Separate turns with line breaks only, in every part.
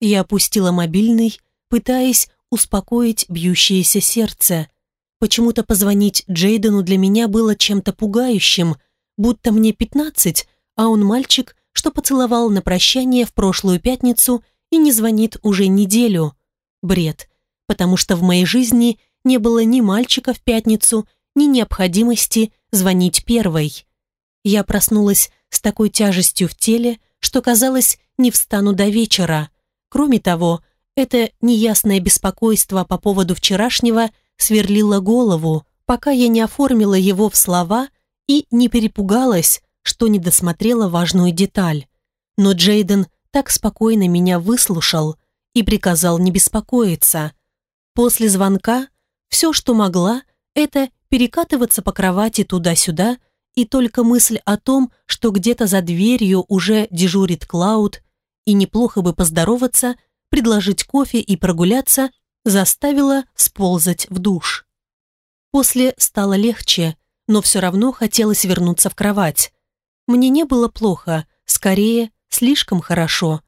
Я опустила мобильный, пытаясь успокоить бьющееся сердце. Почему-то позвонить Джейдену для меня было чем-то пугающим, будто мне пятнадцать, а он мальчик, что поцеловал на прощание в прошлую пятницу и не звонит уже неделю. Бред, потому что в моей жизни не было ни мальчика в пятницу, ни необходимости звонить первой. Я проснулась с такой тяжестью в теле, что казалось, не встану до вечера. Кроме того, это неясное беспокойство по поводу вчерашнего сверлило голову, пока я не оформила его в слова и не перепугалась, что не досмотрела важную деталь. Но Джейден так спокойно меня выслушал и приказал не беспокоиться. После звонка все, что могла, это перекатываться по кровати туда-сюда, и только мысль о том, что где-то за дверью уже дежурит Клауд, и неплохо бы поздороваться, предложить кофе и прогуляться, заставила сползать в душ. После стало легче, но все равно хотелось вернуться в кровать. Мне не было плохо, скорее, слишком хорошо.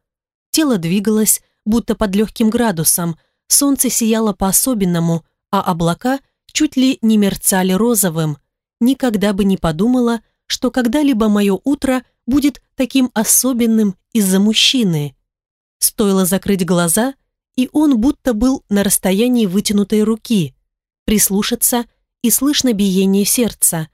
Тело двигалось, будто под легким градусом, солнце сияло по-особенному, а облака чуть ли не мерцали розовым. Никогда бы не подумала, что когда-либо мое утро будет таким особенным из-за мужчины. Стоило закрыть глаза, и он будто был на расстоянии вытянутой руки. Прислушаться, и слышно биение сердца.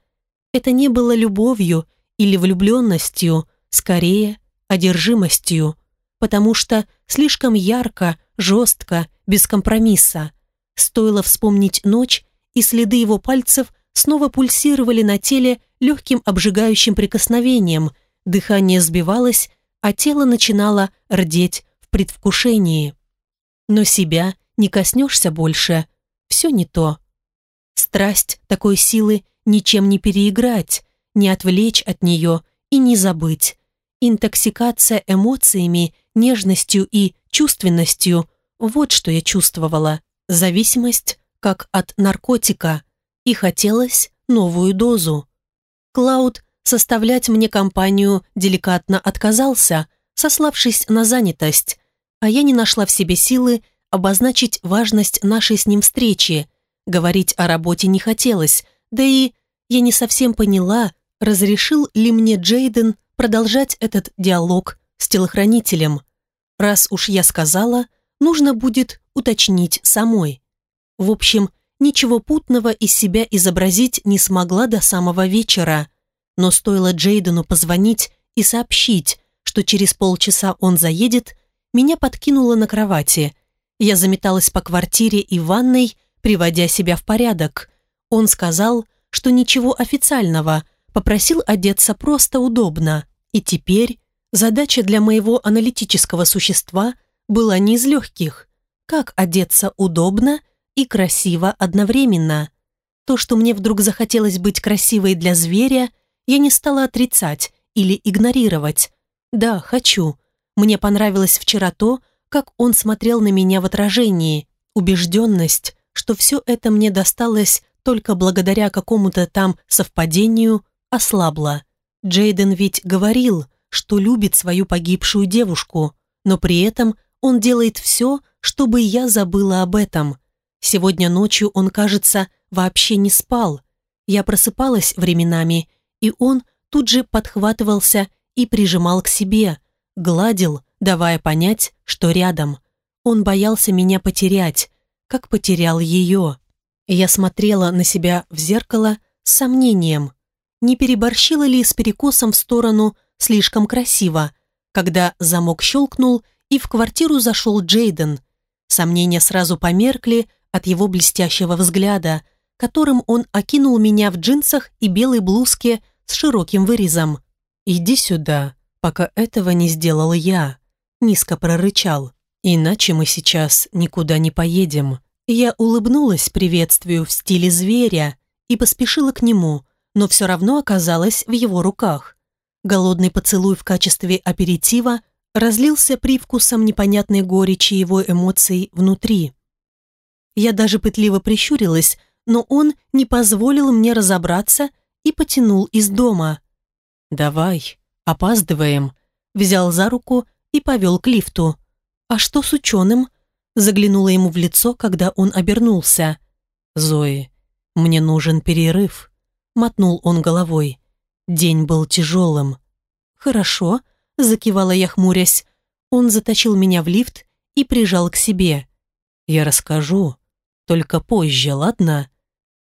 Это не было любовью или влюбленностью, скорее, одержимостью, потому что слишком ярко, жестко, без компромисса. Стоило вспомнить ночь, и следы его пальцев снова пульсировали на теле легким обжигающим прикосновением, дыхание сбивалось, а тело начинало рдеть в предвкушении. Но себя не коснешься больше, все не то. Страсть такой силы ничем не переиграть, не отвлечь от нее и не забыть. Интоксикация эмоциями, нежностью и чувственностью – вот что я чувствовала. Зависимость, как от наркотика, и хотелось новую дозу. Клауд составлять мне компанию деликатно отказался, сославшись на занятость, а я не нашла в себе силы обозначить важность нашей с ним встречи. Говорить о работе не хотелось, да и я не совсем поняла, разрешил ли мне Джейден продолжать этот диалог с телохранителем. Раз уж я сказала, нужно будет уточнить самой. В общем, ничего путного из себя изобразить не смогла до самого вечера. Но стоило Джейдену позвонить и сообщить, что через полчаса он заедет, меня подкинуло на кровати. Я заметалась по квартире и ванной, приводя себя в порядок. Он сказал, что ничего официального, попросил одеться просто удобно. И теперь задача для моего аналитического существа была не из легких. Как одеться удобно и красиво одновременно? То, что мне вдруг захотелось быть красивой для зверя, я не стала отрицать или игнорировать. Да, хочу. Мне понравилось вчера то, как он смотрел на меня в отражении, убежденность, что все это мне досталось только благодаря какому-то там совпадению, ослабла. Джейден ведь говорил, что любит свою погибшую девушку, но при этом он делает все, чтобы я забыла об этом. Сегодня ночью он, кажется, вообще не спал. Я просыпалась временами, и он тут же подхватывался и прижимал к себе, гладил, давая понять, что рядом. Он боялся меня потерять, как потерял ее. Я смотрела на себя в зеркало с сомнением, не переборщила ли с перекосом в сторону слишком красиво, когда замок щелкнул и в квартиру зашел Джейден. Сомнения сразу померкли от его блестящего взгляда, которым он окинул меня в джинсах и белой блузке с широким вырезом. «Иди сюда», пока этого не сделал я», — низко прорычал. «Иначе мы сейчас никуда не поедем». Я улыбнулась приветствию в стиле зверя и поспешила к нему, но все равно оказалась в его руках. Голодный поцелуй в качестве аперитива разлился привкусом непонятной горечи его эмоций внутри. Я даже пытливо прищурилась, но он не позволил мне разобраться и потянул из дома. «Давай», «Опаздываем», взял за руку и повел к лифту. «А что с ученым?» Заглянула ему в лицо, когда он обернулся.
«Зои, мне нужен перерыв», — мотнул он головой. День был тяжелым.
«Хорошо», — закивала я, хмурясь. Он затащил меня в лифт и прижал к себе.
«Я расскажу, только позже, ладно?»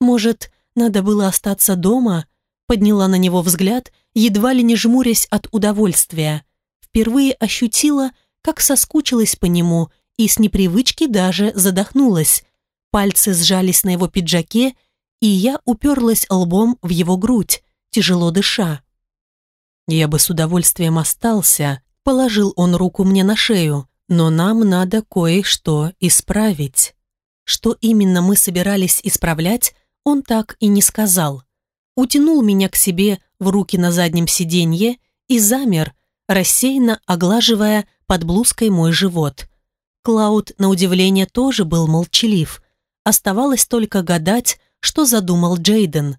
«Может, надо было остаться дома?» Подняла на него взгляд, едва ли не жмурясь от удовольствия. Впервые ощутила, как соскучилась по нему и с непривычки даже задохнулась. Пальцы сжались на его пиджаке, и я уперлась лбом в его грудь, тяжело дыша.
«Я бы с удовольствием остался», — положил он руку мне на шею, «но нам надо кое-что исправить».
Что именно мы собирались исправлять, он так и не сказал. Утянул меня к себе в руки на заднем сиденье и замер, рассеянно оглаживая под блузкой мой живот. Клауд, на удивление, тоже был молчалив. Оставалось только гадать, что задумал Джейден.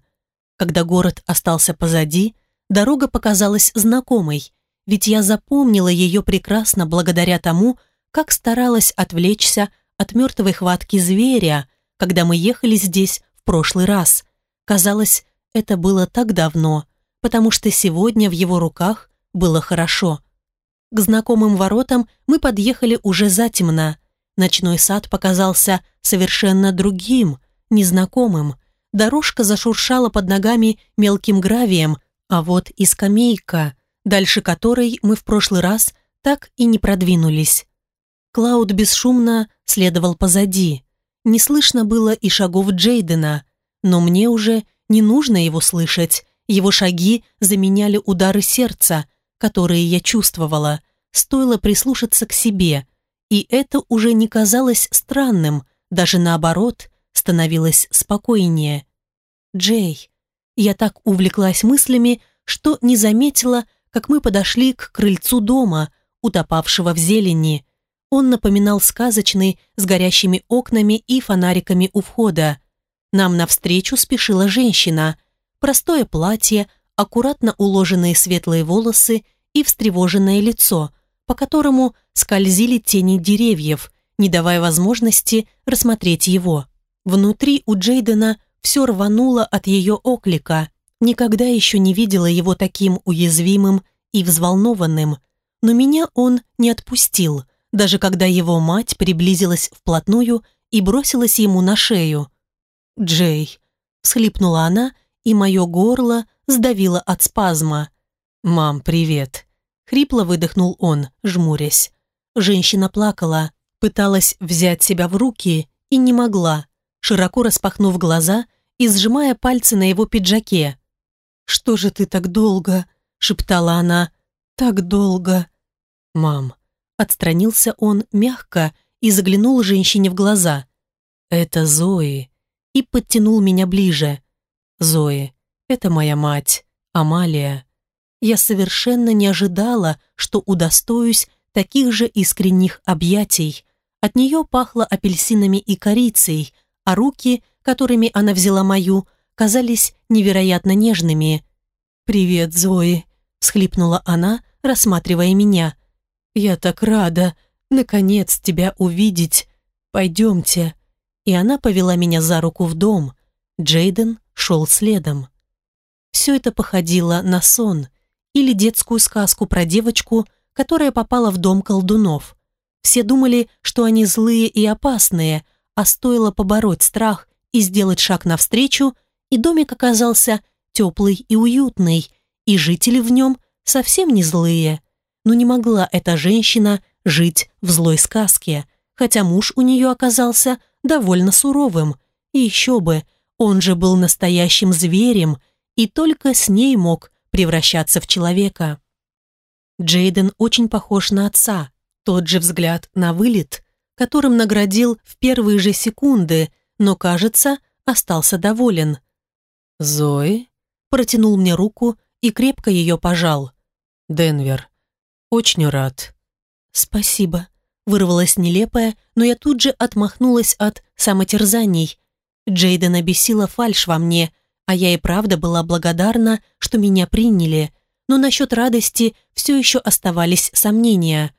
Когда город остался позади, дорога показалась знакомой, ведь я запомнила ее прекрасно благодаря тому, как старалась отвлечься от мертвой хватки зверя, когда мы ехали здесь в прошлый раз. Казалось, это было так давно, потому что сегодня в его руках было хорошо. К знакомым воротам мы подъехали уже затемно. Ночной сад показался совершенно другим, незнакомым. Дорожка зашуршала под ногами мелким гравием, а вот и скамейка, дальше которой мы в прошлый раз так и не продвинулись. Клауд бесшумно следовал позади. Не слышно было и шагов Джейдена, но мне уже не нужно его слышать. Его шаги заменяли удары сердца, которые я чувствовала. Стоило прислушаться к себе. И это уже не казалось странным, даже наоборот, становилось спокойнее. Джей. Я так увлеклась мыслями, что не заметила, как мы подошли к крыльцу дома, утопавшего в зелени. Он напоминал сказочный, с горящими окнами и фонариками у входа. Нам навстречу спешила женщина. Простое платье, аккуратно уложенные светлые волосы и встревоженное лицо, по которому скользили тени деревьев, не давая возможности рассмотреть его. Внутри у Джейдена все рвануло от ее оклика. Никогда еще не видела его таким уязвимым и взволнованным. Но меня он не отпустил, даже когда его мать приблизилась вплотную и бросилась ему на шею. «Джей», — всхлипнула она, и мое горло сдавило от спазма. «Мам, привет», — хрипло выдохнул он, жмурясь. Женщина плакала, пыталась взять себя в руки и не могла, широко распахнув глаза и сжимая пальцы на его пиджаке. «Что же ты так долго?» — шептала она. «Так долго». «Мам», — отстранился он мягко и заглянул женщине в глаза. «Это Зои и подтянул меня ближе. «Зои, это моя мать, Амалия. Я совершенно не ожидала, что удостоюсь таких же искренних объятий. От нее пахло апельсинами и корицей, а руки, которыми она взяла мою, казались невероятно нежными. «Привет, Зои», — всхлипнула она, рассматривая меня. «Я так рада, наконец, тебя увидеть. Пойдемте» и она повела меня за руку в дом. Джейден шел следом. Все это походило на сон или детскую сказку про девочку, которая попала в дом колдунов. Все думали, что они злые и опасные, а стоило побороть страх и сделать шаг навстречу, и домик оказался теплый и уютный, и жители в нем совсем не злые. Но не могла эта женщина жить в злой сказке, хотя муж у нее оказался довольно суровым. И еще бы, он же был настоящим зверем и только с ней мог превращаться в человека. Джейден очень похож на отца. Тот же взгляд на вылет, которым наградил в первые же секунды, но, кажется, остался доволен.
«Зои?»
протянул мне руку и крепко ее пожал.
«Денвер, очень рад».
«Спасибо», Вырвалась нелепая, но я тут же отмахнулась от самотерзаний. Джейдена бесила фальшь во мне, а я и правда была благодарна, что меня приняли. Но насчет радости все еще оставались сомнения.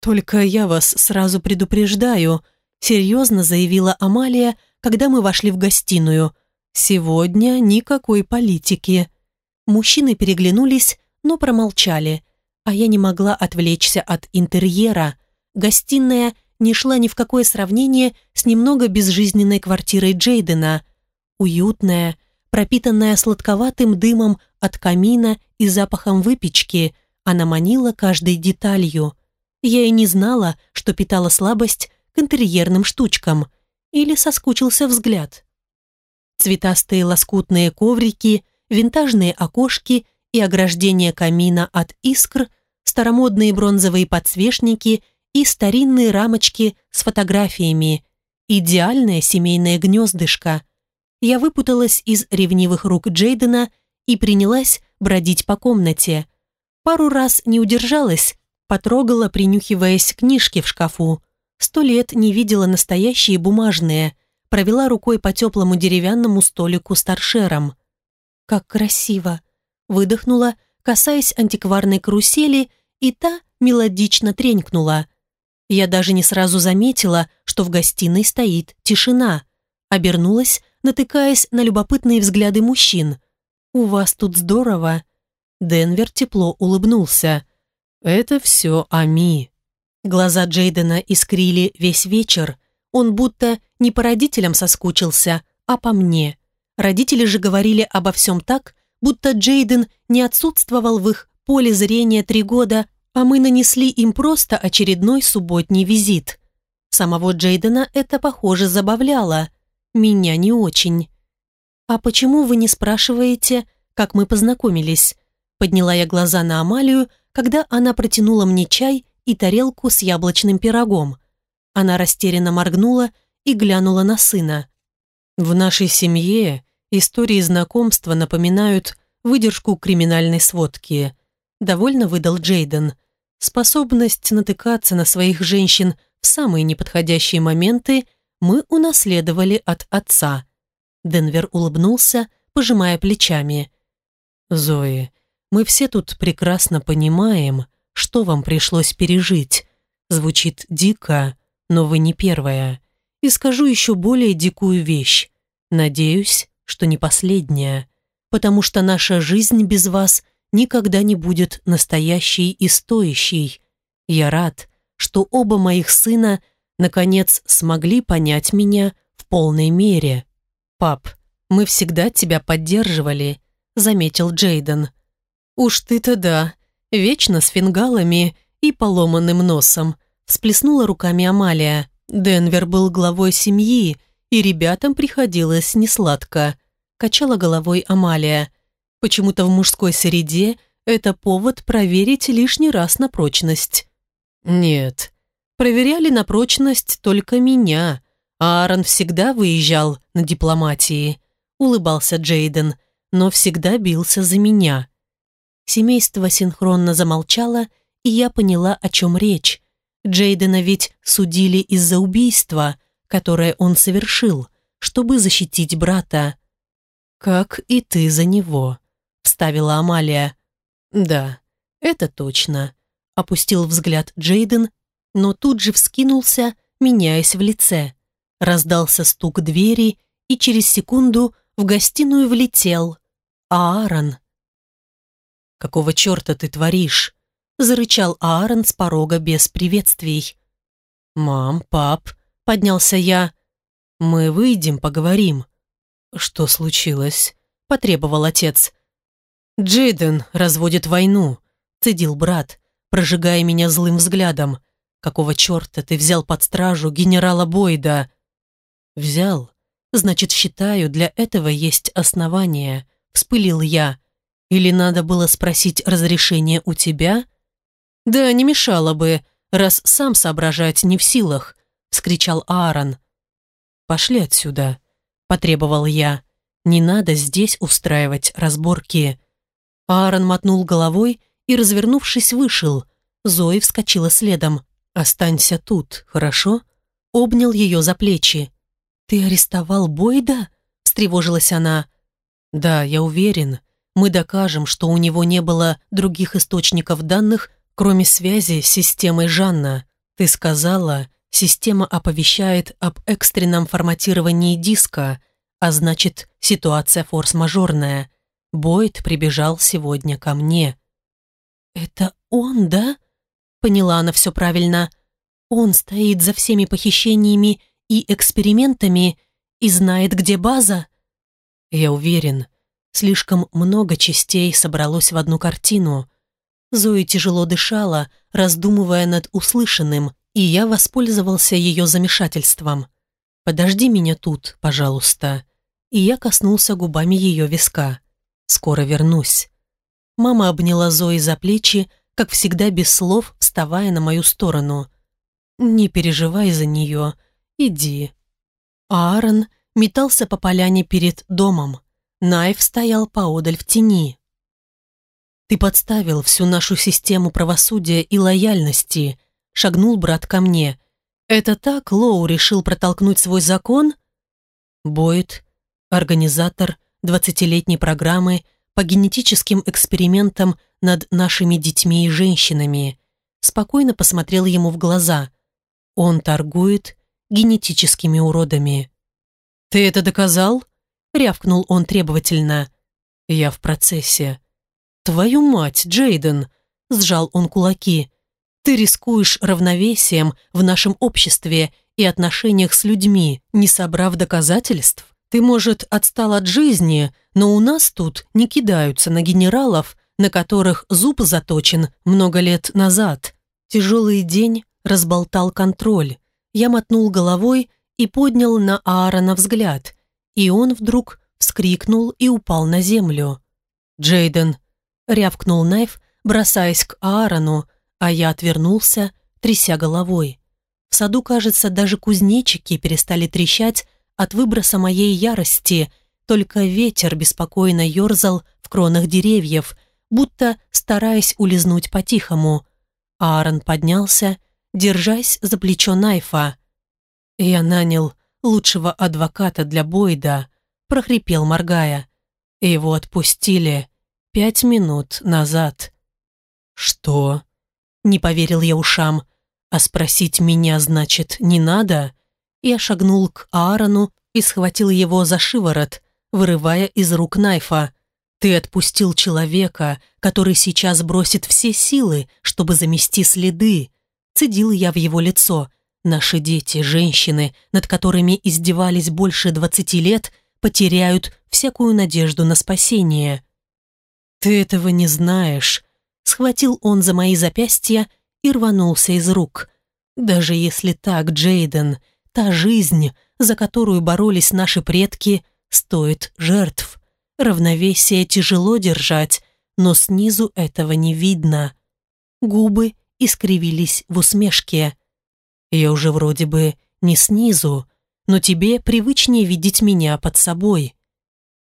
«Только я вас сразу предупреждаю», — серьезно заявила Амалия, когда мы вошли в гостиную. «Сегодня никакой политики». Мужчины переглянулись, но промолчали, а я не могла отвлечься от интерьера. Гостиная не шла ни в какое сравнение с немного безжизненной квартирой Джейдена. Уютная, пропитанная сладковатым дымом от камина и запахом выпечки, она манила каждой деталью. Я и не знала, что питала слабость к интерьерным штучкам. Или соскучился взгляд. Цветастые лоскутные коврики, винтажные окошки и ограждение камина от искр, старомодные бронзовые подсвечники и старинные рамочки с фотографиями. Идеальное семейное гнездышко. Я выпуталась из ревнивых рук Джейдена и принялась бродить по комнате. Пару раз не удержалась, потрогала, принюхиваясь книжки в шкафу. Сто лет не видела настоящие бумажные, провела рукой по теплому деревянному столику с торшером. «Как красиво!» Выдохнула, касаясь антикварной карусели, и та мелодично тренькнула. Я даже не сразу заметила, что в гостиной стоит тишина. Обернулась, натыкаясь на любопытные взгляды мужчин. «У вас тут здорово!» Денвер тепло улыбнулся. «Это все Ами». Глаза Джейдена искрили весь вечер. Он будто не по родителям соскучился, а по мне. Родители же говорили обо всем так, будто Джейден не отсутствовал в их поле зрения три года, а мы нанесли им просто очередной субботний визит. Самого Джейдена это, похоже, забавляло. Меня не очень. «А почему вы не спрашиваете, как мы познакомились?» Подняла я глаза на Амалию, когда она протянула мне чай и тарелку с яблочным пирогом. Она растерянно моргнула и глянула на сына. «В нашей семье истории знакомства напоминают выдержку криминальной сводки», довольно выдал Джейден. Способность натыкаться на своих женщин в самые неподходящие моменты мы унаследовали от отца. Денвер улыбнулся, пожимая плечами. «Зои, мы все тут прекрасно понимаем, что вам пришлось пережить. Звучит дико, но вы не первая. И скажу еще более дикую вещь. Надеюсь, что не последняя, потому что наша жизнь без вас никогда не будет настоящей и стоящей. Я рад, что оба моих сына наконец смогли понять меня в полной мере. «Пап, мы всегда тебя поддерживали», — заметил Джейден. «Уж ты-то да, вечно с фингалами и поломанным носом», всплеснула руками Амалия. Денвер был главой семьи, и ребятам приходилось несладко. Качала головой Амалия. Почему-то в мужской среде это повод проверить лишний раз на прочность. Нет, проверяли на прочность только меня. Аарон всегда выезжал на дипломатии, улыбался Джейден, но всегда бился за меня. Семейство синхронно замолчало, и я поняла, о чем речь. Джейдена ведь судили из-за убийства, которое он совершил, чтобы защитить брата. «Как и ты за него», — вставила Амалия. «Да, это точно», — опустил взгляд Джейден, но тут же вскинулся, меняясь в лице. Раздался стук двери, и через секунду в гостиную влетел Аарон. «Какого черта ты творишь?» — зарычал Аарон с порога без приветствий. «Мам, пап», — поднялся я. «Мы выйдем, поговорим». «Что случилось?» — потребовал отец. «Джейден разводит войну», — цедил брат, прожигая меня злым взглядом. «Какого черта ты взял под стражу генерала Бойда?» «Взял. Значит, считаю, для этого есть основания», — вспылил я. Или надо было спросить разрешение у тебя? Да, не мешало бы, раз сам соображать не в силах, вскричал Аарон. Пошли отсюда, потребовал я. Не надо здесь устраивать разборки. Аарон мотнул головой и, развернувшись, вышел. Зои вскочила следом. «Останься тут, хорошо?» Обнял ее за плечи. «Ты арестовал Бойда?» встревожилась она. «Да, я уверен мы докажем, что у него не было других источников данных, кроме связи с системой Жанна.
Ты сказала, система оповещает об экстренном форматировании диска, а значит, ситуация форс-мажорная. Бойд прибежал сегодня ко мне.
«Это он, да?» Поняла она все правильно. «Он стоит за всеми похищениями и экспериментами и знает, где база?»
Я уверен, слишком много частей собралось в одну картину. Зои тяжело дышала, раздумывая над услышанным, и я воспользовался ее замешательством. «Подожди меня тут, пожалуйста». И я коснулся губами ее виска. «Скоро вернусь». Мама обняла Зои за плечи, как всегда без слов, вставая на мою сторону. «Не переживай за нее. Иди». Аарон метался по поляне перед домом. Найф стоял поодаль в тени. «Ты подставил всю нашу систему правосудия и лояльности», шагнул брат ко мне. «Это так Лоу решил протолкнуть свой закон?» Бойд, организатор двадцатилетней программы по генетическим экспериментам над нашими детьми и женщинами, спокойно посмотрел ему в глаза. Он торгует генетическими уродами. «Ты это доказал?» — рявкнул он требовательно. «Я в процессе». «Твою мать, Джейден!» — сжал он кулаки. «Ты рискуешь равновесием в нашем обществе и отношениях с людьми, не собрав доказательств. Ты, может, отстал от жизни, но у нас тут не кидаются на генералов, на которых зуб заточен много лет назад. Тяжелый день разболтал контроль. Я мотнул головой и поднял на Аарона взгляд, и он вдруг вскрикнул и упал на землю. «Джейден!» — рявкнул Найф, бросаясь к Аарону, а я отвернулся, тряся головой. В саду, кажется, даже кузнечики перестали трещать от выброса моей ярости, только ветер беспокойно ерзал в кронах деревьев, будто стараясь улизнуть по-тихому. Аарон поднялся, держась за плечо Найфа. Я нанял лучшего адвоката для Бойда, прохрипел, моргая. Его отпустили пять минут назад. Что? Не поверил я ушам. А спросить меня, значит, не надо? Я шагнул к Аарону и схватил его за шиворот, вырывая из рук Найфа. Ты отпустил человека, который сейчас бросит все силы, чтобы замести следы. Цедил я в его лицо, Наши дети, женщины, над которыми издевались больше двадцати лет, потеряют всякую надежду на спасение. «Ты этого не знаешь», — схватил он за мои запястья и рванулся из рук. «Даже если так, Джейден, та жизнь, за которую боролись наши предки, стоит жертв. Равновесие тяжело держать, но снизу этого не видно». Губы искривились в усмешке. Я уже вроде бы не снизу, но тебе привычнее видеть меня под собой.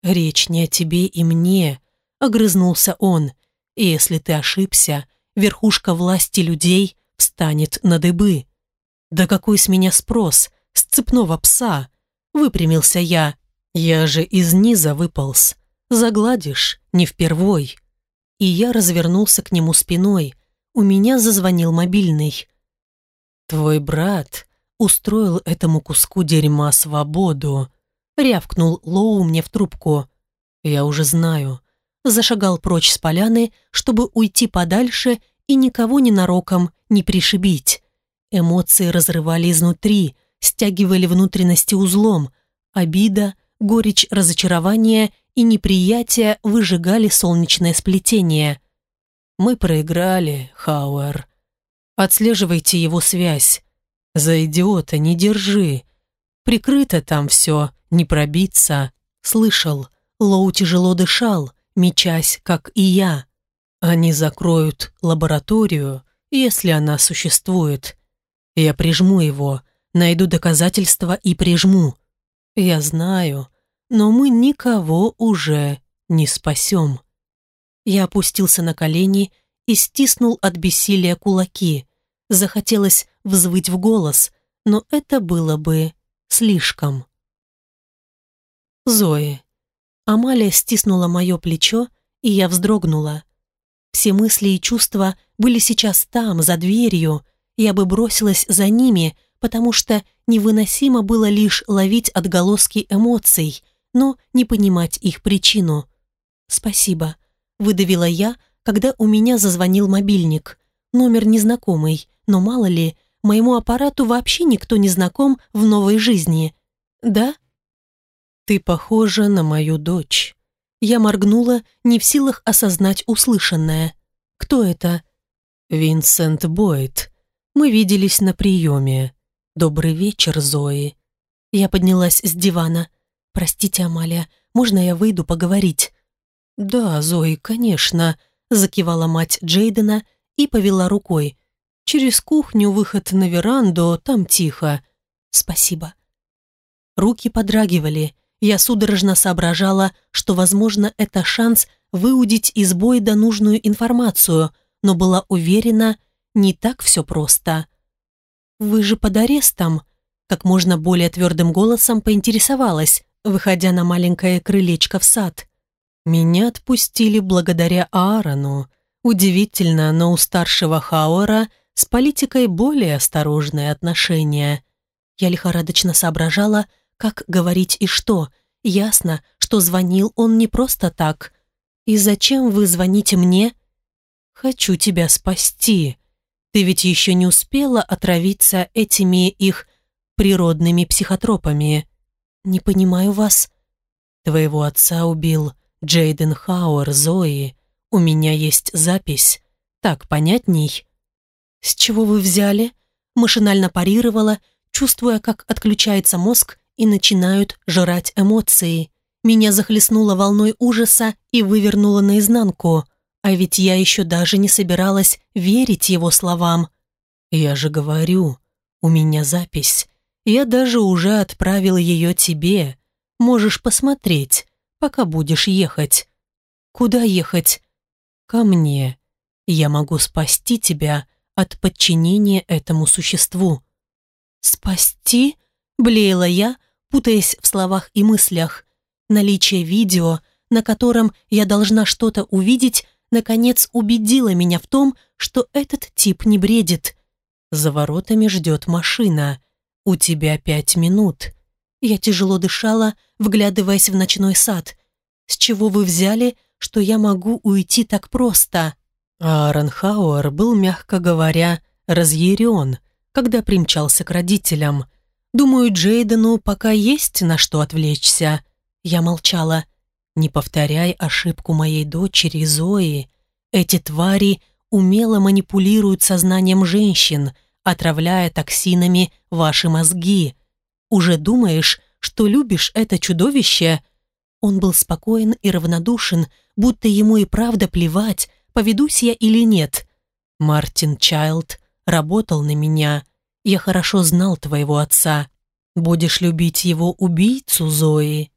Речь не о тебе и мне, огрызнулся он. И если ты ошибся, верхушка власти людей встанет на дыбы. Да какой с меня спрос, с цепного пса? Выпрямился я. Я же из низа выполз. Загладишь, не впервой. И я развернулся к нему спиной. У меня зазвонил мобильный. «Твой брат устроил этому куску дерьма свободу», — рявкнул Лоу мне в трубку. «Я уже знаю». Зашагал прочь с поляны, чтобы уйти подальше и никого ненароком не пришибить. Эмоции разрывали изнутри, стягивали внутренности узлом. Обида, горечь разочарования и неприятие выжигали солнечное сплетение. «Мы проиграли, Хауэр», Отслеживайте его связь. За идиота не держи. Прикрыто там все, не пробиться. Слышал, Лоу тяжело дышал, мечась, как и я. Они закроют лабораторию, если она существует. Я прижму его, найду доказательства и прижму. Я знаю, но мы никого уже не спасем. Я опустился на колени и стиснул от бессилия кулаки. Захотелось взвыть в голос, но это было бы слишком. Зои. Амалия стиснула мое плечо, и я вздрогнула. Все мысли и чувства были сейчас там, за дверью.
я бы бросилась за ними, потому что невыносимо было лишь ловить отголоски эмоций, но не понимать их причину. «Спасибо», — выдавила я, когда у меня зазвонил мобильник. Номер незнакомый, но мало ли, моему аппарату вообще никто не знаком в новой жизни. «Да?»
«Ты похожа на мою дочь».
Я моргнула, не в силах осознать услышанное. «Кто это?»
«Винсент Бойд. Мы виделись на приеме. Добрый вечер, Зои».
Я поднялась с дивана. «Простите, Амалия, можно я выйду поговорить?»
«Да, Зои, конечно», — закивала мать Джейдена и повела рукой. «Через кухню выход на веранду, там тихо».
«Спасибо». Руки подрагивали. Я судорожно соображала, что, возможно, это шанс выудить из Бойда нужную информацию, но была уверена, не так все просто. «Вы же под арестом?» Как можно более твердым голосом поинтересовалась, выходя на маленькое крылечко в сад.
«Меня отпустили благодаря Аарону. Удивительно, но у старшего Хауэра с политикой более осторожные отношения».
Я лихорадочно соображала, как говорить и что. Ясно, что звонил он не просто так. «И зачем вы звоните мне?»
«Хочу тебя спасти. Ты ведь еще не успела отравиться этими их природными психотропами».
«Не понимаю вас».
«Твоего отца убил Джейден Хауэр, Зои. У меня есть запись. Так понятней?»
«С чего вы взяли?» Машинально парировала, чувствуя, как отключается мозг и начинают жрать эмоции. Меня захлестнуло волной ужаса и вывернуло наизнанку. А ведь я еще даже не собиралась верить его словам.
«Я же говорю, у меня запись. Я даже уже отправил ее тебе. Можешь посмотреть, пока будешь ехать».
«Куда ехать?»
«Ко мне. Я могу спасти тебя от подчинения этому существу».
«Спасти?» – блеяла я, путаясь в словах и мыслях. Наличие видео, на котором я должна что-то увидеть, наконец убедило меня в том, что этот тип не бредит.
За воротами ждет машина. У тебя пять минут.
Я тяжело дышала, вглядываясь в ночной сад. С чего вы взяли, что я могу уйти так просто?
Аарон Хауэр был, мягко говоря, разъярен, когда примчался к родителям. Думаю, Джейдену пока есть на что отвлечься. Я молчала. Не повторяй ошибку моей дочери Зои. Эти твари умело манипулируют сознанием женщин, отравляя токсинами ваши мозги. Уже думаешь, что любишь это чудовище?
Он был спокоен и равнодушен, будто ему и правда плевать, поведусь я или нет.
Мартин Чайлд работал на меня. Я хорошо знал твоего отца. Будешь любить его убийцу, Зои?»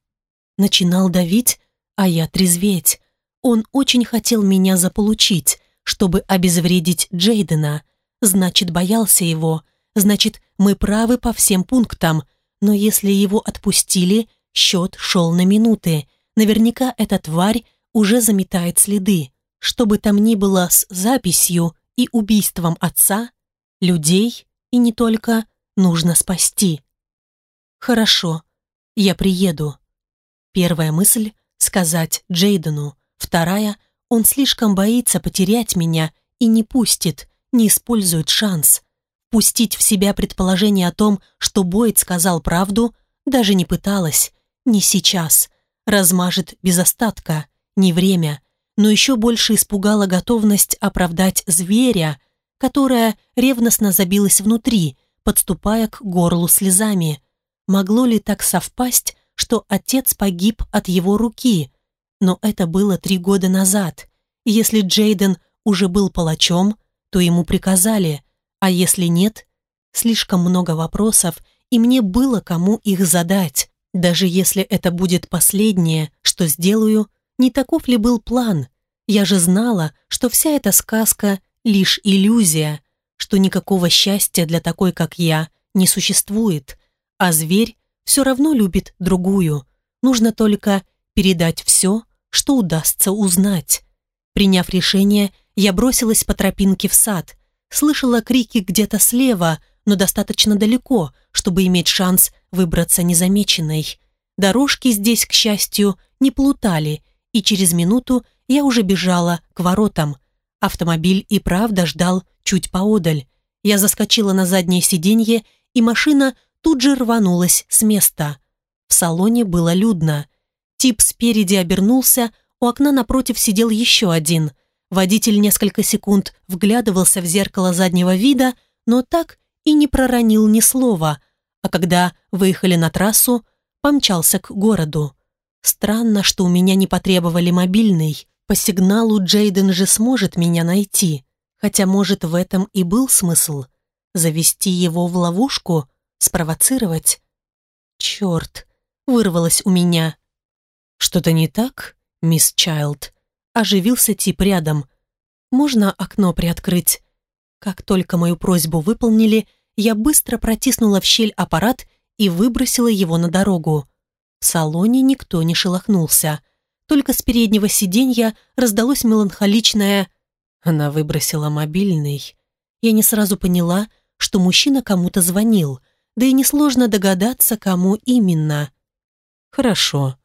Начинал давить, а я трезветь. Он очень хотел меня заполучить, чтобы обезвредить Джейдена. Значит, боялся его. Значит, мы правы по всем пунктам. Но если его отпустили, счет шел на минуты. Наверняка эта тварь уже заметает следы. Что бы там ни было с записью и убийством отца, людей и не только, нужно спасти. Хорошо, я приеду. Первая мысль — сказать Джейдену. Вторая — он слишком боится потерять меня и не пустит, не использует шанс. Пустить в себя предположение о том, что Бойд сказал правду, даже не пыталась. Не сейчас. Размажет без остатка. Не время. Но еще больше испугала готовность оправдать зверя, которая ревностно забилась внутри, подступая к горлу слезами. Могло ли так совпасть, что отец погиб от его руки? Но это было три года назад. Если Джейден уже был палачом, то ему приказали, а если нет? Слишком много вопросов, и мне было кому их задать. Даже если это будет последнее, что сделаю, не таков ли был план? Я же знала, что вся эта сказка лишь иллюзия, что никакого счастья для такой, как я, не существует, а зверь все равно любит другую. Нужно только передать все, что удастся узнать. Приняв решение, я бросилась по тропинке в сад. слышала крики где-то слева, но достаточно далеко, чтобы иметь шанс выбраться незамеченной. Дорожки здесь, к счастью, не плутали, и через минуту я уже бежала к воротам. Автомобиль и правда ждал чуть поодаль. Я заскочила на заднее сиденье, и машина тут же рванулась с места. В салоне было людно. Тип спереди обернулся, у окна напротив сидел еще один. Водитель несколько секунд вглядывался в зеркало заднего вида, но так и не проронил ни слова, а когда выехали на трассу, помчался к городу. Странно, что у меня не потребовали мобильный. По сигналу Джейден же сможет меня найти. Хотя, может, в этом и был смысл. Завести его в ловушку, спровоцировать. Черт, вырвалось у меня. Что-то не так, мисс Чайлд? Оживился тип рядом. Можно окно приоткрыть? Как только мою просьбу выполнили, я быстро протиснула в щель аппарат и выбросила его на дорогу. В салоне никто не шелохнулся. Только с переднего сиденья раздалось меланхоличное «Она выбросила мобильный». Я не сразу поняла, что мужчина кому-то звонил, да и несложно догадаться, кому именно. «Хорошо.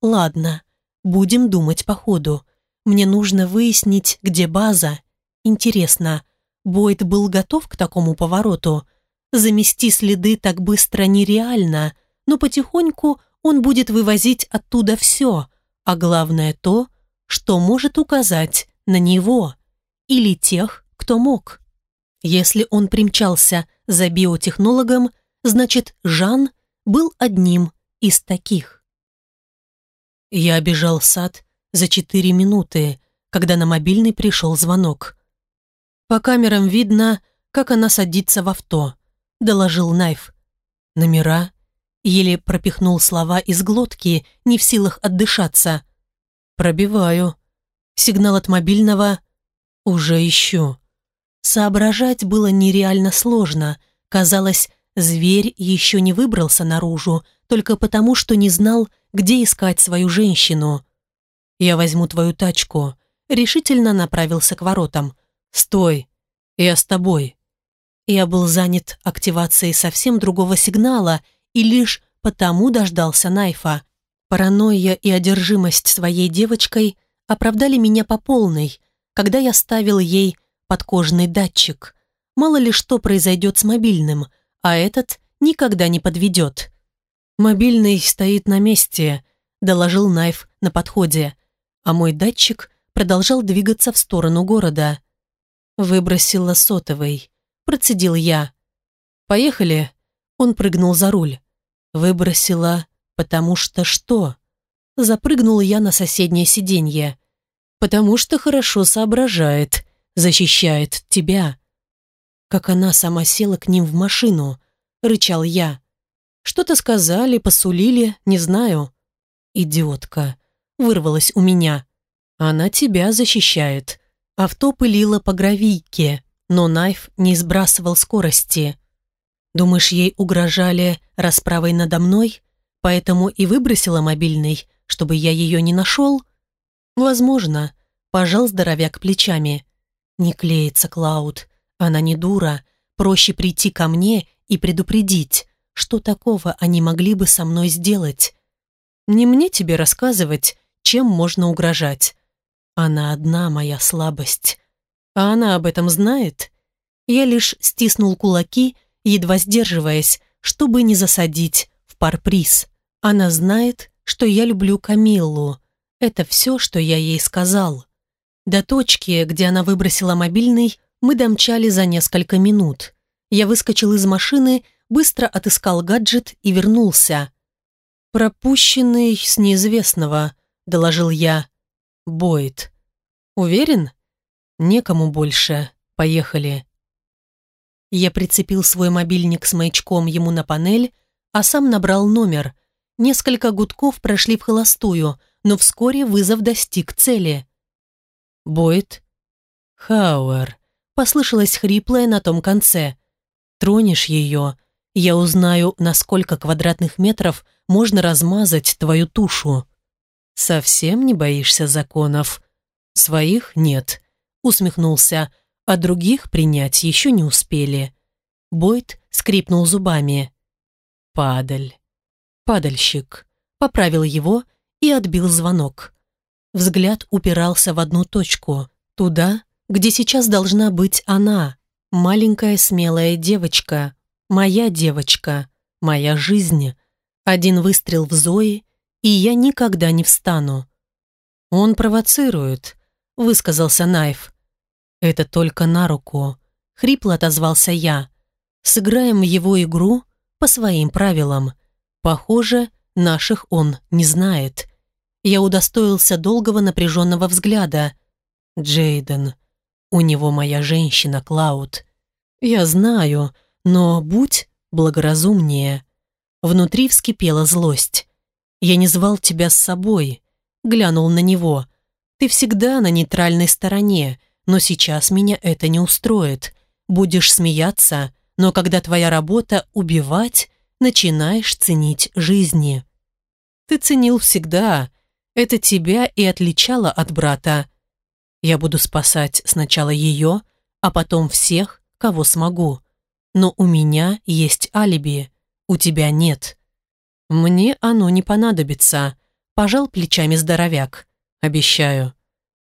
Ладно, будем думать по ходу. Мне нужно выяснить, где база. Интересно, Бойд был готов к такому повороту?» Замести следы так быстро нереально, но потихоньку он будет вывозить оттуда все, а главное то, что может указать на него или тех, кто мог. Если он примчался за биотехнологом, значит, Жан был одним из таких. Я обежал сад за четыре минуты, когда на мобильный пришел звонок. По камерам видно, как она садится в авто доложил Найф. Номера. Еле пропихнул слова из глотки, не в силах отдышаться. Пробиваю. Сигнал от мобильного. Уже ищу. Соображать было нереально сложно. Казалось, зверь еще не выбрался наружу, только потому, что не знал, где искать свою женщину. «Я возьму твою тачку», — решительно направился к воротам. «Стой! Я с тобой!» Я был занят активацией совсем другого сигнала и лишь потому дождался Найфа. Паранойя и одержимость своей девочкой оправдали меня по полной, когда я ставил ей подкожный датчик. Мало ли что произойдет с мобильным, а этот никогда не подведет. «Мобильный стоит на месте», — доложил Найф на подходе, а мой датчик продолжал двигаться в сторону города. Выбросила сотовый процедил я. «Поехали». Он прыгнул за руль. Выбросила, потому что что? Запрыгнула я на соседнее сиденье. Потому что хорошо соображает, защищает тебя. Как она сама села к ним в машину, рычал я. Что-то сказали, посулили, не знаю. Идиотка. Вырвалась у меня. Она тебя защищает. Авто пылило по гравийке но Найф не сбрасывал скорости. Думаешь, ей угрожали расправой надо мной, поэтому и выбросила мобильный, чтобы я ее не нашел? Возможно, пожал здоровяк плечами. Не клеится Клауд, она не дура, проще прийти ко мне и предупредить, что такого они могли бы со мной сделать. Не мне тебе рассказывать, чем можно угрожать. Она одна моя слабость. А она об этом знает? Я лишь стиснул кулаки, едва сдерживаясь, чтобы не засадить в парприз. Она знает, что я люблю Камиллу. Это все, что я ей сказал. До точки, где она выбросила мобильный, мы домчали за несколько минут. Я выскочил из машины, быстро отыскал гаджет и вернулся. «Пропущенный с неизвестного», — доложил я. «Бойд». «Уверен?» Некому больше. Поехали. Я прицепил свой мобильник с маячком ему на панель, а сам набрал номер. Несколько гудков прошли в холостую, но вскоре вызов достиг цели. «Бойд?» «Хауэр», — послышалось хриплое на том конце. «Тронешь ее, я узнаю, на сколько квадратных метров можно размазать твою тушу». «Совсем не боишься законов?» «Своих нет», усмехнулся,
а других принять еще не успели. Бойд скрипнул зубами. «Падаль. Падальщик». Поправил его и отбил звонок. Взгляд упирался в одну точку, туда, где сейчас должна быть она, маленькая смелая девочка, моя девочка, моя жизнь. Один выстрел в Зои, и я никогда не встану. Он провоцирует, высказался Найф. Это только на руку. Хрипло отозвался я. Сыграем его игру по своим правилам. Похоже, наших он не знает. Я удостоился долгого напряженного взгляда. Джейден. У него моя женщина, Клауд. Я знаю, но будь благоразумнее. Внутри вскипела злость. Я не звал тебя с собой. Глянул на него. Ты всегда на нейтральной стороне, но сейчас меня это не устроит. Будешь смеяться, но когда твоя работа убивать, начинаешь ценить жизни. Ты ценил всегда. Это тебя и отличало от брата. Я буду спасать сначала ее, а потом всех, кого смогу. Но у меня есть алиби, у тебя нет. Мне оно не понадобится, пожал плечами здоровяк. Обещаю.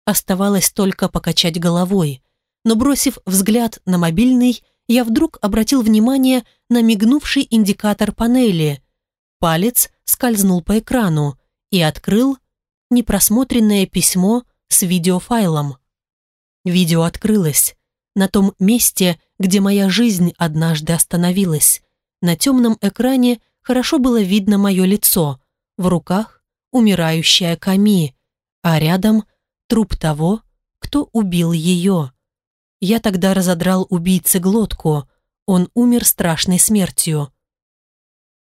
Оставалось только покачать головой, но бросив взгляд на мобильный, я вдруг обратил внимание на мигнувший индикатор панели. Палец скользнул по экрану и открыл непросмотренное письмо с видеофайлом. Видео открылось на том месте, где моя жизнь однажды остановилась. На темном экране хорошо было видно мое лицо, в руках умирающая Ками, а рядом труп того, кто убил ее. Я тогда разодрал убийце глотку. Он умер страшной смертью.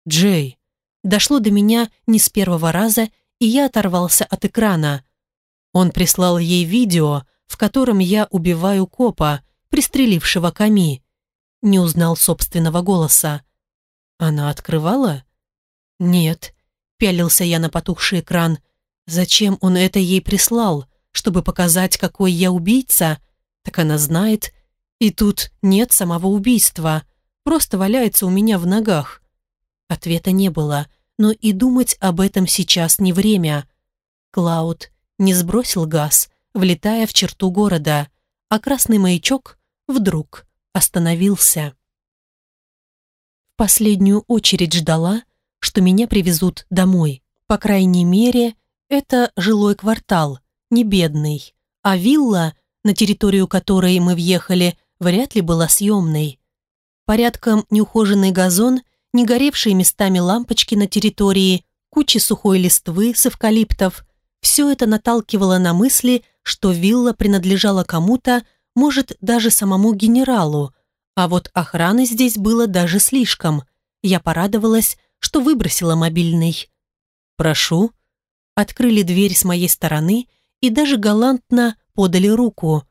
Джей. Дошло до меня не с первого раза, и я оторвался от экрана. Он прислал ей видео, в котором я убиваю копа, пристрелившего Ками. Не узнал собственного голоса. Она открывала? Нет. Пялился я на потухший экран. Зачем он это ей прислал? Чтобы показать, какой я убийца? Так она знает. И тут нет самого убийства. Просто валяется у меня в ногах. Ответа не было, но и думать об этом сейчас не время. Клауд не сбросил газ, влетая в черту города, а красный маячок вдруг остановился. В последнюю очередь ждала, что меня привезут домой. По крайней мере, это жилой квартал, не бедный, а вилла на территорию которой мы въехали, вряд ли была съемной. Порядком неухоженный газон, не горевшие местами лампочки на территории, кучи сухой листвы с эвкалиптов – все это наталкивало на мысли, что вилла принадлежала кому-то, может, даже самому генералу, а вот охраны здесь было даже слишком. Я порадовалась, что выбросила мобильный. «Прошу». Открыли дверь с моей стороны и даже галантно подали руку.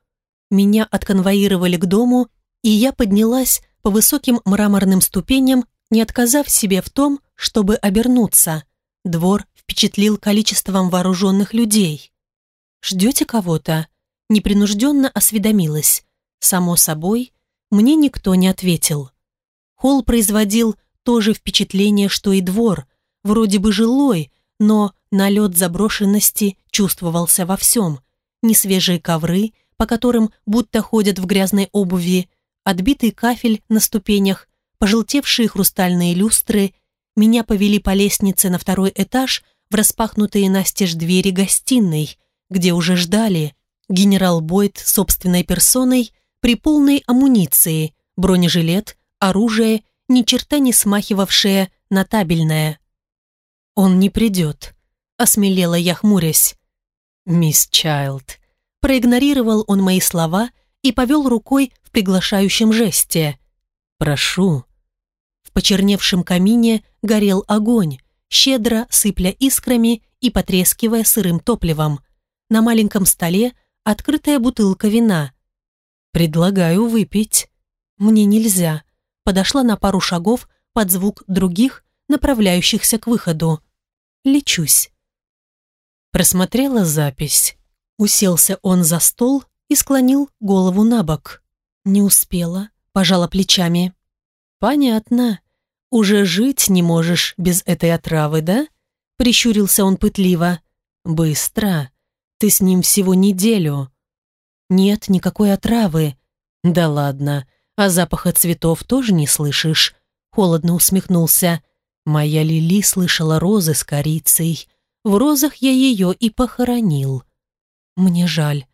Меня отконвоировали к дому, и я поднялась по высоким мраморным ступеням, не отказав себе в том, чтобы обернуться. Двор впечатлил количеством вооруженных людей. «Ждете кого-то?» Непринужденно осведомилась. Само собой, мне никто не ответил. Холл производил то же впечатление, что и двор, вроде бы жилой, но налет заброшенности чувствовался во всем несвежие ковры, по которым будто ходят в грязной обуви, отбитый кафель на ступенях, пожелтевшие хрустальные люстры, меня повели по лестнице на второй этаж в распахнутые настежь двери гостиной, где уже ждали генерал Бойд собственной персоной при полной амуниции, бронежилет, оружие, ни черта не смахивавшее на табельное. «Он не придет», — осмелела я, хмурясь. «Мисс Чайлд». Проигнорировал он мои слова и повел рукой в приглашающем жесте. «Прошу». Почерневшем камине горел огонь, щедро сыпля искрами и потрескивая сырым топливом. На маленьком столе открытая бутылка вина. «Предлагаю выпить». «Мне нельзя». Подошла на пару шагов под звук других, направляющихся к выходу. «Лечусь». Просмотрела запись. Уселся он за стол и склонил голову на бок.
Не успела, пожала плечами. Понятно. Уже жить не можешь без этой отравы, да? Прищурился он пытливо. Быстро. Ты с ним всего неделю. Нет никакой отравы. Да ладно. А запаха цветов тоже не слышишь? Холодно усмехнулся. Моя Лили слышала розы с корицей. В розах я ее и похоронил. Мне жаль.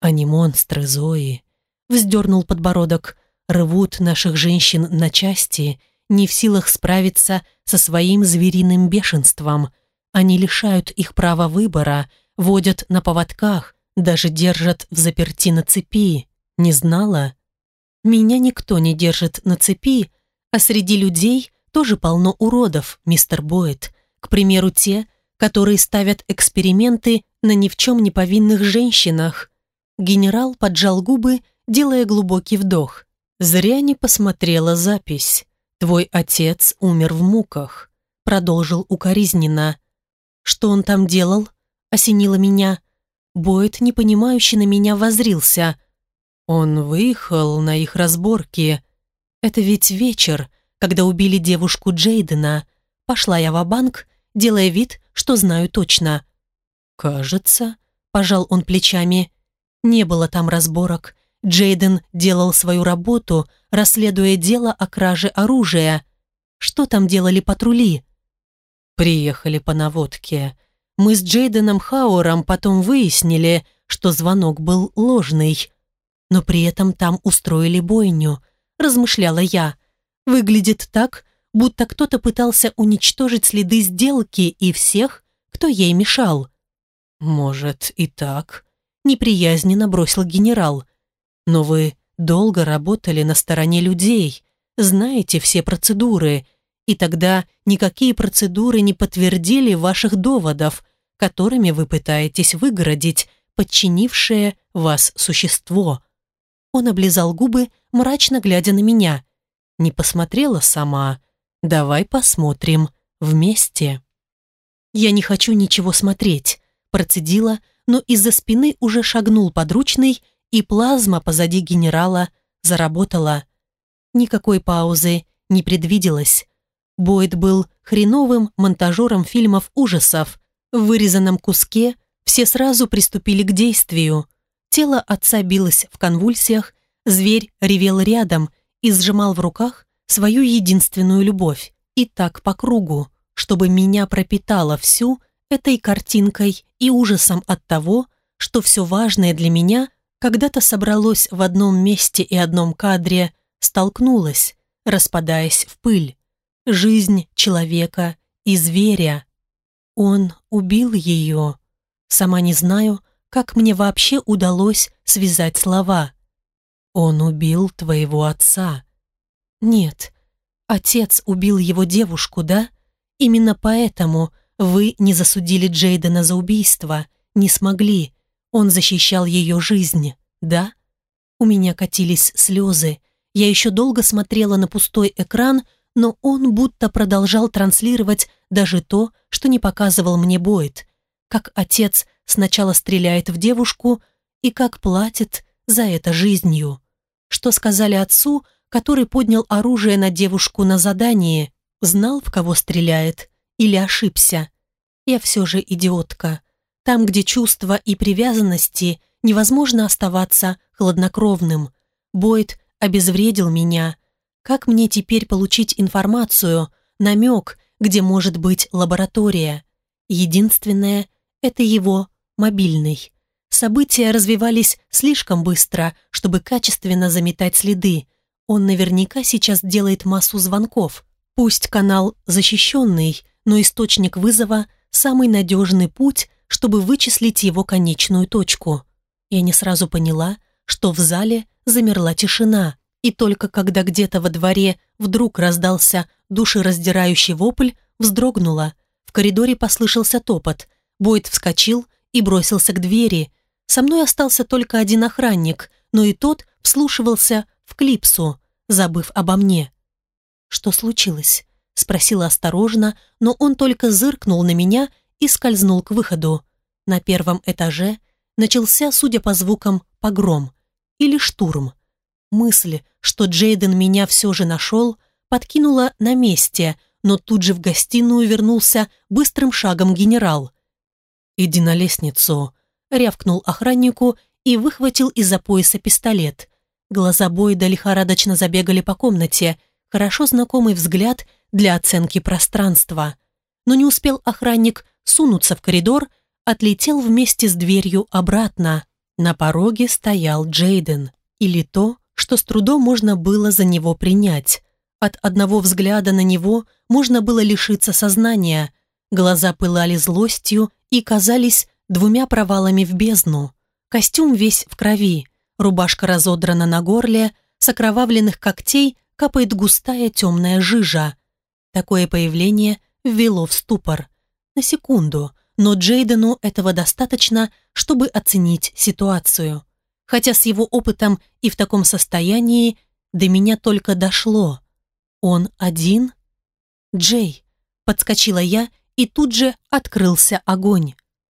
Они монстры, Зои. Вздернул подбородок. Рвут наших женщин на части, не в силах справиться со своим звериным бешенством. Они лишают их права выбора, водят на поводках, даже держат в заперти на цепи. Не знала? Меня никто не держит на цепи, а среди людей тоже полно уродов, мистер Бойд. К примеру, те, которые ставят эксперименты на ни в чем не повинных женщинах. Генерал поджал губы, делая глубокий вдох. «Зря не посмотрела запись. Твой отец умер в муках», — продолжил укоризненно. «Что он там делал?» — осенило меня. Бойд, непонимающе на меня возрился. Он выехал на их разборки. Это ведь вечер, когда убили девушку Джейдена. Пошла я в банк делая вид, что знаю точно. «Кажется», — пожал он плечами, — «не было там разборок. Джейден делал свою работу, расследуя дело о краже оружия. Что там делали патрули?» «Приехали по наводке. Мы с Джейденом Хауэром потом выяснили, что звонок был ложный. Но при этом там устроили бойню», — размышляла я. «Выглядит так, будто кто-то пытался уничтожить следы сделки и всех, кто ей мешал. «Может, и так», — неприязненно бросил генерал. «Но вы долго работали на стороне людей, знаете все процедуры, и тогда никакие процедуры не подтвердили ваших доводов, которыми вы пытаетесь выгородить подчинившее вас существо». Он облизал губы, мрачно глядя на меня. Не посмотрела сама, Давай посмотрим вместе. Я не хочу ничего смотреть, процедила, но из-за спины уже шагнул подручный, и плазма позади генерала заработала. Никакой паузы не предвиделось. Бойд был хреновым монтажером фильмов ужасов. В вырезанном куске все сразу приступили к действию. Тело отца билось в конвульсиях, зверь ревел рядом и сжимал в руках свою единственную любовь, и так по кругу, чтобы меня пропитало всю этой картинкой и ужасом от того, что все важное для меня когда-то собралось в одном месте и одном кадре, столкнулось, распадаясь в пыль. Жизнь человека и зверя. Он убил ее. Сама не знаю, как мне вообще удалось связать слова. Он убил твоего отца. «Нет, отец убил его девушку, да? Именно поэтому вы не засудили Джейдена за убийство, не смогли. Он защищал ее жизнь, да?» У меня катились слезы. Я еще долго смотрела на пустой экран, но он будто продолжал транслировать даже то, что не показывал мне Бойд. Как отец сначала стреляет в девушку и как платит за это жизнью. Что сказали отцу – который поднял оружие на девушку на задании, знал, в кого стреляет, или ошибся. Я все же идиотка. Там, где чувства и привязанности, невозможно оставаться хладнокровным. Бойд обезвредил меня. Как мне теперь получить информацию, намек, где может быть лаборатория? Единственное — это его мобильный. События развивались слишком быстро, чтобы качественно заметать следы, он наверняка сейчас делает массу звонков. Пусть канал защищенный, но источник вызова – самый надежный путь, чтобы вычислить его конечную точку. Я не сразу поняла, что в зале замерла тишина, и только когда где-то во дворе вдруг раздался душераздирающий вопль, вздрогнула. В коридоре послышался топот. Бойд вскочил и бросился к двери. Со мной остался только один охранник, но и тот вслушивался в клипсу, забыв обо мне. «Что случилось?» — спросила осторожно, но он только зыркнул на меня и скользнул к выходу. На первом этаже начался, судя по звукам, погром или штурм. Мысль, что Джейден меня все же нашел, подкинула на месте, но тут же в гостиную вернулся быстрым шагом генерал.
«Иди на лестницу», —
рявкнул охраннику и выхватил из-за пояса пистолет. Глаза Бойда лихорадочно забегали по комнате, хорошо знакомый взгляд для оценки пространства. Но не успел охранник сунуться в коридор, отлетел вместе с дверью обратно. На пороге стоял Джейден. Или то, что с трудом можно было за него принять. От одного взгляда на него можно было лишиться сознания. Глаза пылали злостью и казались двумя провалами в бездну. Костюм весь в крови, рубашка разодрана на горле, с окровавленных когтей капает густая темная жижа. Такое появление ввело в ступор. На секунду, но Джейдену этого достаточно, чтобы оценить ситуацию. Хотя с его опытом и в таком состоянии до меня только дошло. Он один? Джей, подскочила я, и тут же открылся огонь.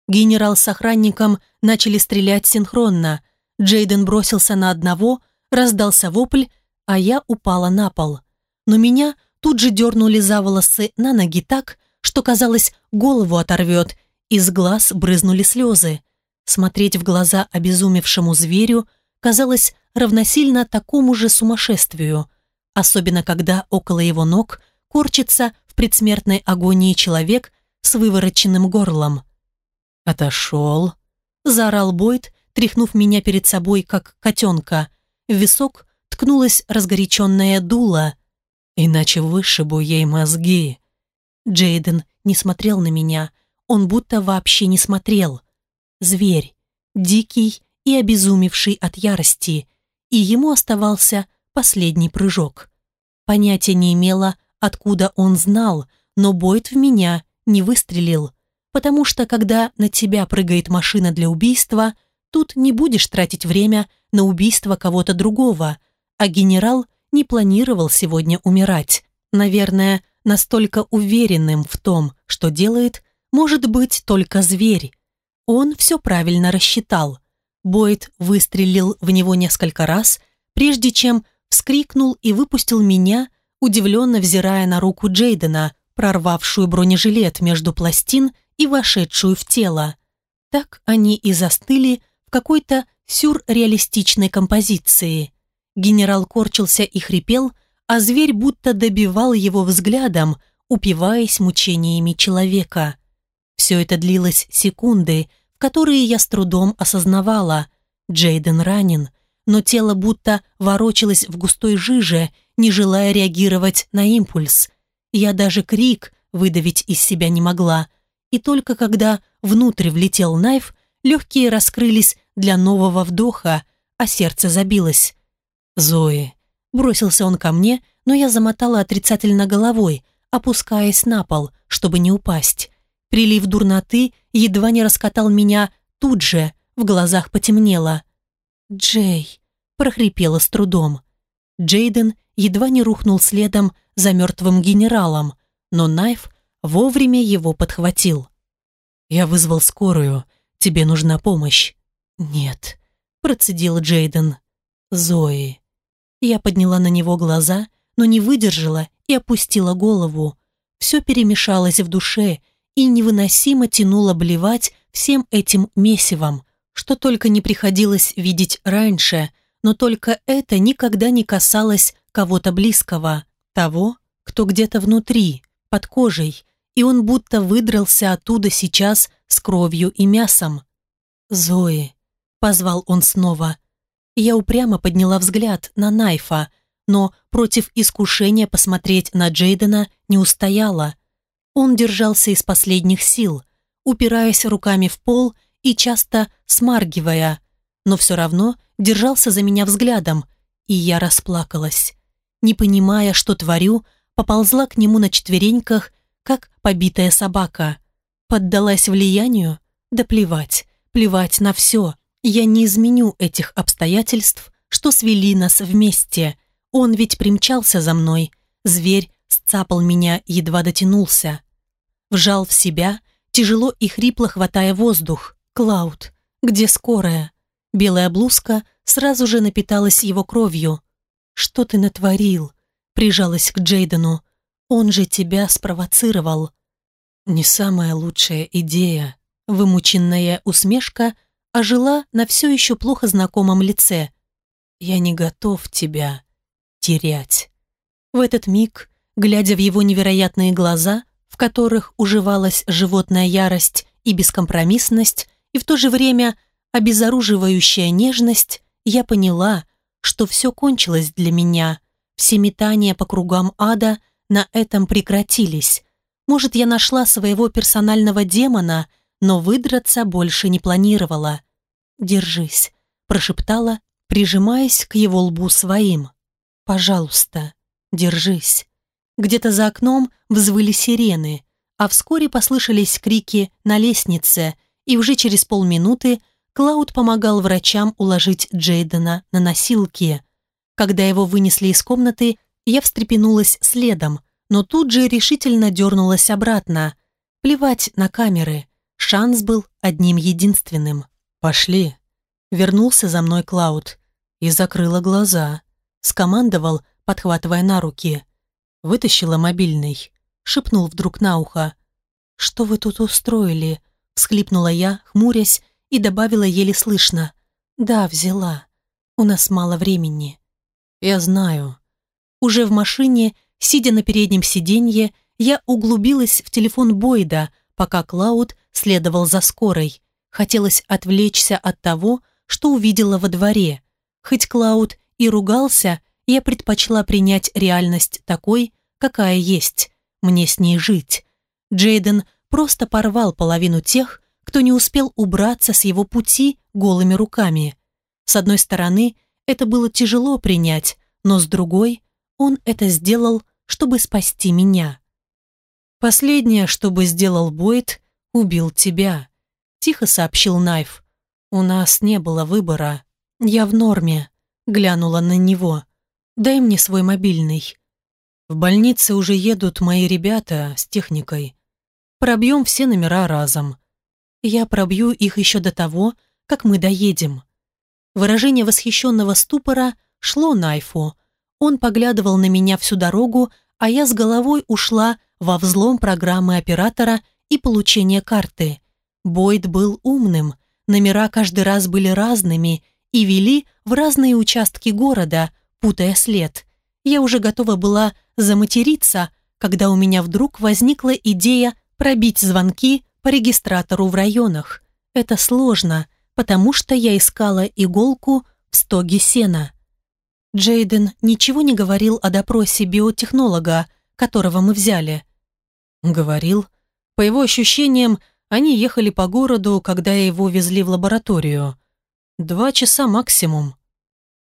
Генерал с охранником начали стрелять синхронно. Джейден бросился на одного, раздался вопль, а я упала на пол. Но меня тут же дернули за волосы на ноги так, что, казалось, голову оторвет, из глаз брызнули слезы. Смотреть в глаза обезумевшему зверю казалось равносильно такому же сумасшествию, особенно когда около его ног корчится в предсмертной агонии человек с вывороченным горлом.
«Отошел», —
заорал Бойд, тряхнув меня перед собой, как котенка. В висок ткнулась разгоряченная дула.
«Иначе вышибу ей мозги».
Джейден не смотрел на меня, он будто вообще не смотрел. Зверь, дикий и обезумевший от ярости, и ему оставался последний прыжок. Понятия не имела, откуда он знал, но Бойд в меня не выстрелил потому что когда на тебя прыгает машина для убийства, тут не будешь тратить время на убийство кого-то другого, а генерал не планировал сегодня умирать. Наверное, настолько уверенным в том, что делает, может быть только зверь. Он все правильно рассчитал. Бойд выстрелил в него несколько раз, прежде чем вскрикнул и выпустил меня, удивленно взирая на руку Джейдена, прорвавшую бронежилет между пластин и вошедшую в тело. Так они и застыли в какой-то сюрреалистичной композиции. Генерал корчился и хрипел, а зверь будто добивал его взглядом, упиваясь мучениями человека. Все это длилось секунды, в которые я с трудом осознавала. Джейден ранен, но тело будто ворочалось в густой жиже, не желая реагировать на импульс. Я даже крик выдавить из себя не могла, и только когда внутрь влетел Найф, легкие раскрылись для нового вдоха, а сердце забилось.
«Зои!»
Бросился он ко мне, но я замотала отрицательно головой, опускаясь на пол, чтобы не упасть. Прилив дурноты едва не раскатал меня тут же, в глазах потемнело. «Джей!» – прохрипела с трудом. Джейден едва не рухнул следом за мертвым генералом, но Найф вовремя его подхватил.
«Я вызвал скорую. Тебе нужна помощь».
«Нет», – процедил Джейден. «Зои». Я подняла на него глаза, но не выдержала и опустила голову. Все перемешалось в душе и невыносимо тянуло блевать всем этим месивом, что только не приходилось видеть раньше, но только это никогда не касалось кого-то близкого, того, кто где-то внутри, под кожей, и он будто выдрался оттуда сейчас с кровью и мясом. «Зои», — позвал он снова. Я упрямо подняла взгляд на Найфа, но против искушения посмотреть на Джейдена не устояла. Он держался из последних сил, упираясь руками в пол и часто смаргивая, но все равно держался за меня взглядом, и я расплакалась. Не понимая, что творю, поползла к нему на четвереньках как побитая собака. Поддалась влиянию? Да плевать, плевать на все. Я не изменю этих обстоятельств, что свели нас вместе. Он ведь примчался за мной. Зверь сцапал меня, едва дотянулся. Вжал в себя, тяжело и хрипло хватая воздух. Клауд, где скорая? Белая блузка сразу же напиталась его кровью. «Что ты натворил?» Прижалась к Джейдену. «Он же тебя спровоцировал». Не самая лучшая идея. Вымученная усмешка ожила на все еще плохо знакомом лице. «Я не готов тебя терять». В этот миг, глядя в его невероятные глаза, в которых уживалась животная ярость и бескомпромиссность, и в то же время обезоруживающая нежность, я поняла, что все кончилось для меня. Все метания по кругам ада на этом прекратились. Может, я нашла своего персонального демона, но выдраться больше не планировала. «Держись», – прошептала, прижимаясь к его лбу своим. «Пожалуйста, держись». Где-то за окном взвыли сирены, а вскоре послышались крики на лестнице, и уже через полминуты Клауд помогал врачам уложить Джейдена на носилки. Когда его вынесли из комнаты, я встрепенулась следом, но тут же решительно дернулась обратно. Плевать на камеры. Шанс был одним единственным. «Пошли». Вернулся за мной Клауд и закрыла глаза. Скомандовал, подхватывая на руки. Вытащила мобильный. Шепнул вдруг на ухо. «Что вы тут устроили?» Всхлипнула я, хмурясь, и добавила еле слышно. «Да, взяла. У нас мало времени». «Я знаю». Уже в машине, сидя на переднем сиденье, я углубилась в телефон Бойда, пока Клауд следовал за скорой. Хотелось отвлечься от того, что увидела во дворе. Хоть Клауд и ругался, я предпочла принять реальность такой, какая есть. Мне с ней жить. Джейден просто порвал половину тех, кто не успел убраться с его пути голыми руками. С одной стороны, это было тяжело принять, но с другой, он это сделал, чтобы спасти меня. «Последнее, что бы сделал Бойд, убил тебя», — тихо сообщил Найф. «У нас не было выбора. Я в норме», — глянула на него. «Дай мне свой мобильный». «В больнице уже едут мои ребята с техникой. Пробьем все номера разом. Я пробью их еще до того, как мы доедем». Выражение восхищенного ступора шло Найфу. Он поглядывал на меня всю дорогу, а я с головой ушла во взлом программы оператора и получение карты. Бойд был умным, номера каждый раз были разными и вели в разные участки города, путая след. Я уже готова была заматериться, когда у меня вдруг возникла идея пробить звонки по регистратору в районах. Это сложно, потому что я искала иголку в стоге сена. Джейден ничего не говорил о допросе биотехнолога, которого мы взяли. Говорил. По его ощущениям, они ехали по городу, когда его везли в лабораторию. Два часа максимум.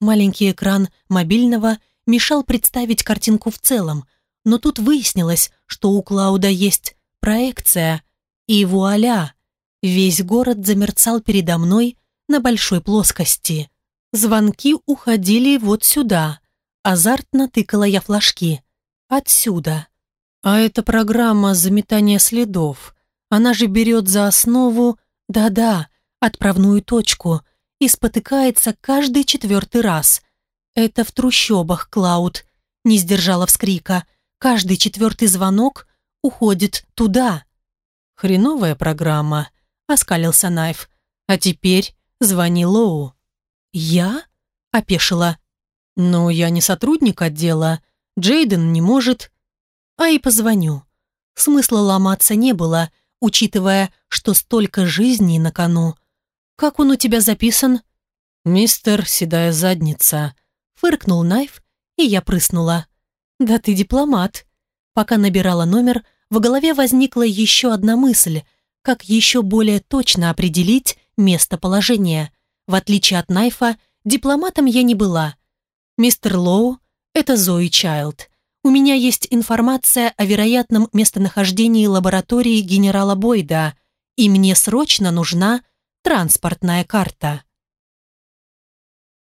Маленький экран мобильного мешал представить картинку в целом, но тут выяснилось, что у Клауда есть проекция, и вуаля, весь город замерцал передо мной на большой плоскости. Звонки уходили вот сюда. Азартно тыкала я флажки. Отсюда. А это программа заметания следов. Она же берет за основу, да-да, отправную точку и спотыкается каждый четвертый раз. Это в трущобах, Клауд. Не сдержала вскрика. Каждый четвертый звонок уходит туда. Хреновая программа, оскалился Найф. А теперь звони Лоу. Я? Опешила. Но я не сотрудник отдела. Джейден не может а и позвоню. Смысла ломаться не было, учитывая, что столько жизней на кону. «Как он у тебя записан?» «Мистер Седая Задница», — фыркнул Найф, и я прыснула. «Да ты дипломат». Пока набирала номер, в голове возникла еще одна мысль, как еще более точно определить местоположение. В отличие от Найфа, дипломатом я не была. Мистер Лоу — это Зои Чайлд. У меня есть информация о вероятном местонахождении лаборатории генерала Бойда, и мне срочно нужна транспортная карта.